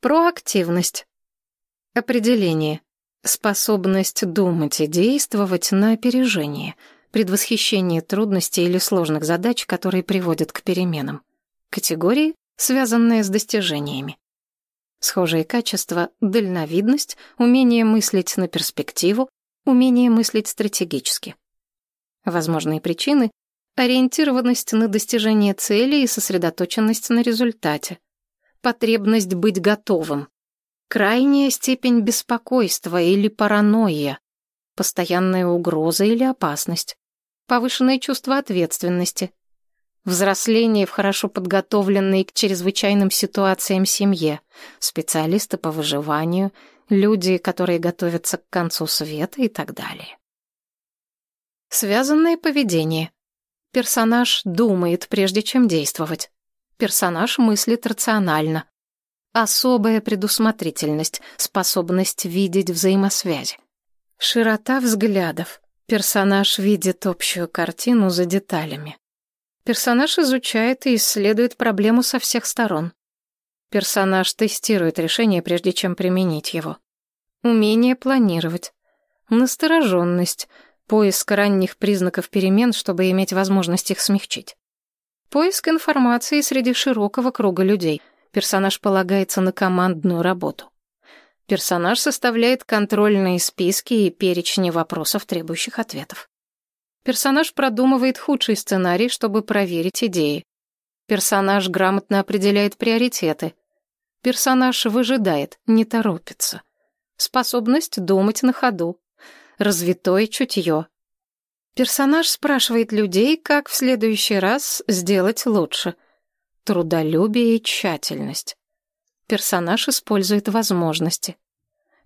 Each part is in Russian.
Проактивность. Определение. Способность думать и действовать на опережение, предвосхищение трудностей или сложных задач, которые приводят к переменам. Категории, связанные с достижениями. Схожие качества — дальновидность, умение мыслить на перспективу, умение мыслить стратегически. Возможные причины — ориентированность на достижение цели и сосредоточенность на результате, потребность быть готовым, крайняя степень беспокойства или паранойя, постоянная угроза или опасность, повышенное чувство ответственности, взросление в хорошо подготовленной к чрезвычайным ситуациям семье, специалисты по выживанию, люди, которые готовятся к концу света и так далее. Связанное поведение. Персонаж думает, прежде чем действовать. Персонаж мыслит рационально. Особая предусмотрительность, способность видеть взаимосвязи. Широта взглядов. Персонаж видит общую картину за деталями. Персонаж изучает и исследует проблему со всех сторон. Персонаж тестирует решение, прежде чем применить его. Умение планировать. Настороженность. Поиск ранних признаков перемен, чтобы иметь возможность их смягчить. Поиск информации среди широкого круга людей. Персонаж полагается на командную работу. Персонаж составляет контрольные списки и перечни вопросов, требующих ответов. Персонаж продумывает худший сценарий, чтобы проверить идеи. Персонаж грамотно определяет приоритеты. Персонаж выжидает, не торопится. Способность думать на ходу. Развитое чутье. Персонаж спрашивает людей, как в следующий раз сделать лучше. Трудолюбие и тщательность. Персонаж использует возможности.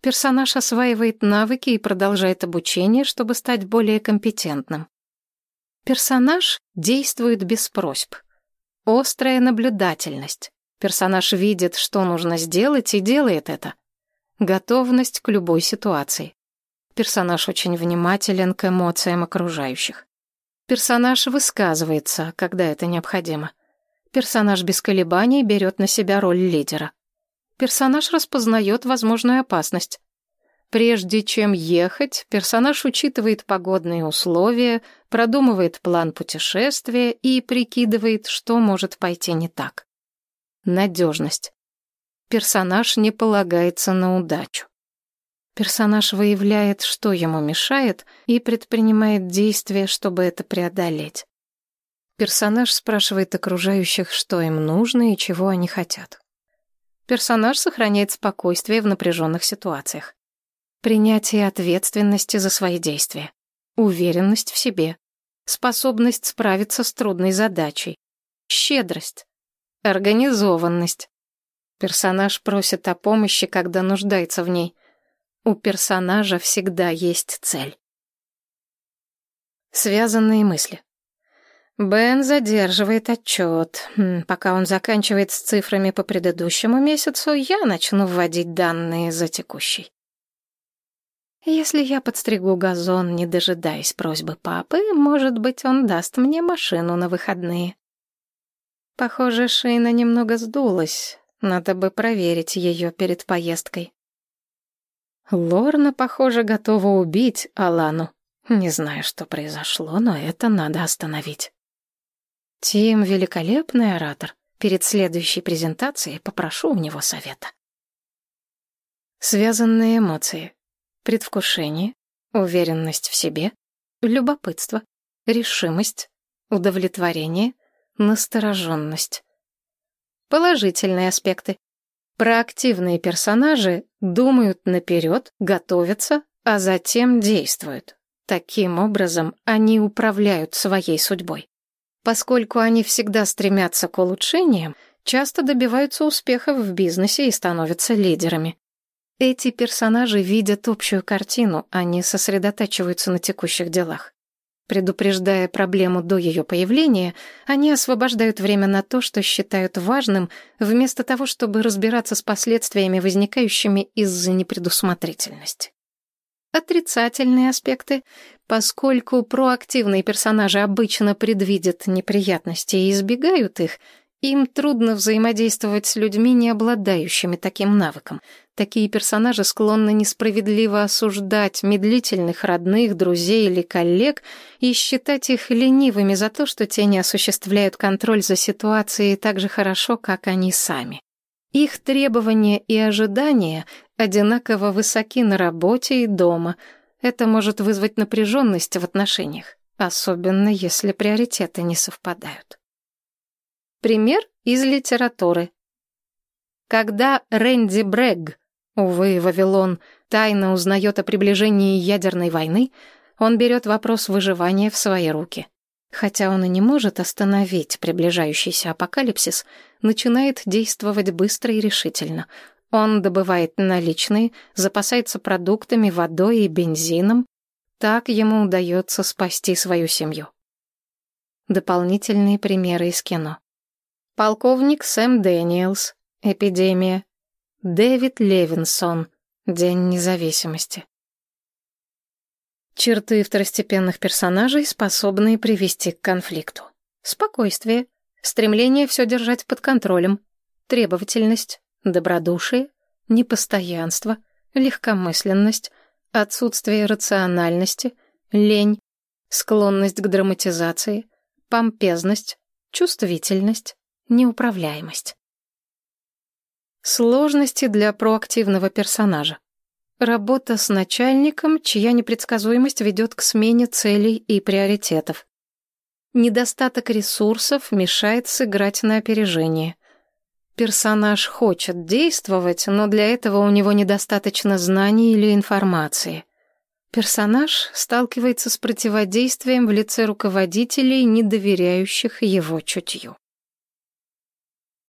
Персонаж осваивает навыки и продолжает обучение, чтобы стать более компетентным. Персонаж действует без просьб. Острая наблюдательность. Персонаж видит, что нужно сделать, и делает это. Готовность к любой ситуации. Персонаж очень внимателен к эмоциям окружающих. Персонаж высказывается, когда это необходимо. Персонаж без колебаний берет на себя роль лидера. Персонаж распознает возможную опасность. Прежде чем ехать, персонаж учитывает погодные условия, продумывает план путешествия и прикидывает, что может пойти не так. Надежность. Персонаж не полагается на удачу. Персонаж выявляет, что ему мешает, и предпринимает действия, чтобы это преодолеть. Персонаж спрашивает окружающих, что им нужно и чего они хотят. Персонаж сохраняет спокойствие в напряженных ситуациях. Принятие ответственности за свои действия. Уверенность в себе. Способность справиться с трудной задачей. Щедрость. Организованность. Персонаж просит о помощи, когда нуждается в ней. У персонажа всегда есть цель. Связанные мысли. Бен задерживает отчет. Пока он заканчивает с цифрами по предыдущему месяцу, я начну вводить данные за текущий. Если я подстригу газон, не дожидаясь просьбы папы, может быть, он даст мне машину на выходные. Похоже, шина немного сдулась. Надо бы проверить ее перед поездкой. Лорна, похоже, готова убить Алану. Не знаю, что произошло, но это надо остановить. Тим — великолепный оратор. Перед следующей презентацией попрошу у него совета. Связанные эмоции. Предвкушение, уверенность в себе, любопытство, решимость, удовлетворение, настороженность. Положительные аспекты. Проактивные персонажи думают наперед, готовятся, а затем действуют. Таким образом, они управляют своей судьбой. Поскольку они всегда стремятся к улучшениям, часто добиваются успехов в бизнесе и становятся лидерами. Эти персонажи видят общую картину, не сосредотачиваются на текущих делах. Предупреждая проблему до ее появления, они освобождают время на то, что считают важным, вместо того, чтобы разбираться с последствиями, возникающими из-за непредусмотрительности. Отрицательные аспекты. Поскольку проактивные персонажи обычно предвидят неприятности и избегают их, Им трудно взаимодействовать с людьми, не обладающими таким навыком. Такие персонажи склонны несправедливо осуждать медлительных родных, друзей или коллег и считать их ленивыми за то, что те не осуществляют контроль за ситуацией так же хорошо, как они сами. Их требования и ожидания одинаково высоки на работе и дома. Это может вызвать напряженность в отношениях, особенно если приоритеты не совпадают. Пример из литературы. Когда Рэнди Брэгг, увы, Вавилон, тайно узнает о приближении ядерной войны, он берет вопрос выживания в свои руки. Хотя он и не может остановить приближающийся апокалипсис, начинает действовать быстро и решительно. Он добывает наличные, запасается продуктами, водой и бензином. Так ему удается спасти свою семью. Дополнительные примеры из кино. Полковник Сэм Дэниелс. Эпидемия. Дэвид Левинсон. День независимости. Черты второстепенных персонажей, способные привести к конфликту. Спокойствие, стремление все держать под контролем, требовательность, добродушие, непостоянство, легкомысленность, отсутствие рациональности, лень, склонность к драматизации, помпезность, чувствительность, неуправляемость. Сложности для проактивного персонажа. Работа с начальником, чья непредсказуемость ведет к смене целей и приоритетов. Недостаток ресурсов мешает сыграть на опережение. Персонаж хочет действовать, но для этого у него недостаточно знаний или информации. Персонаж сталкивается с противодействием в лице руководителей, не доверяющих его чутью.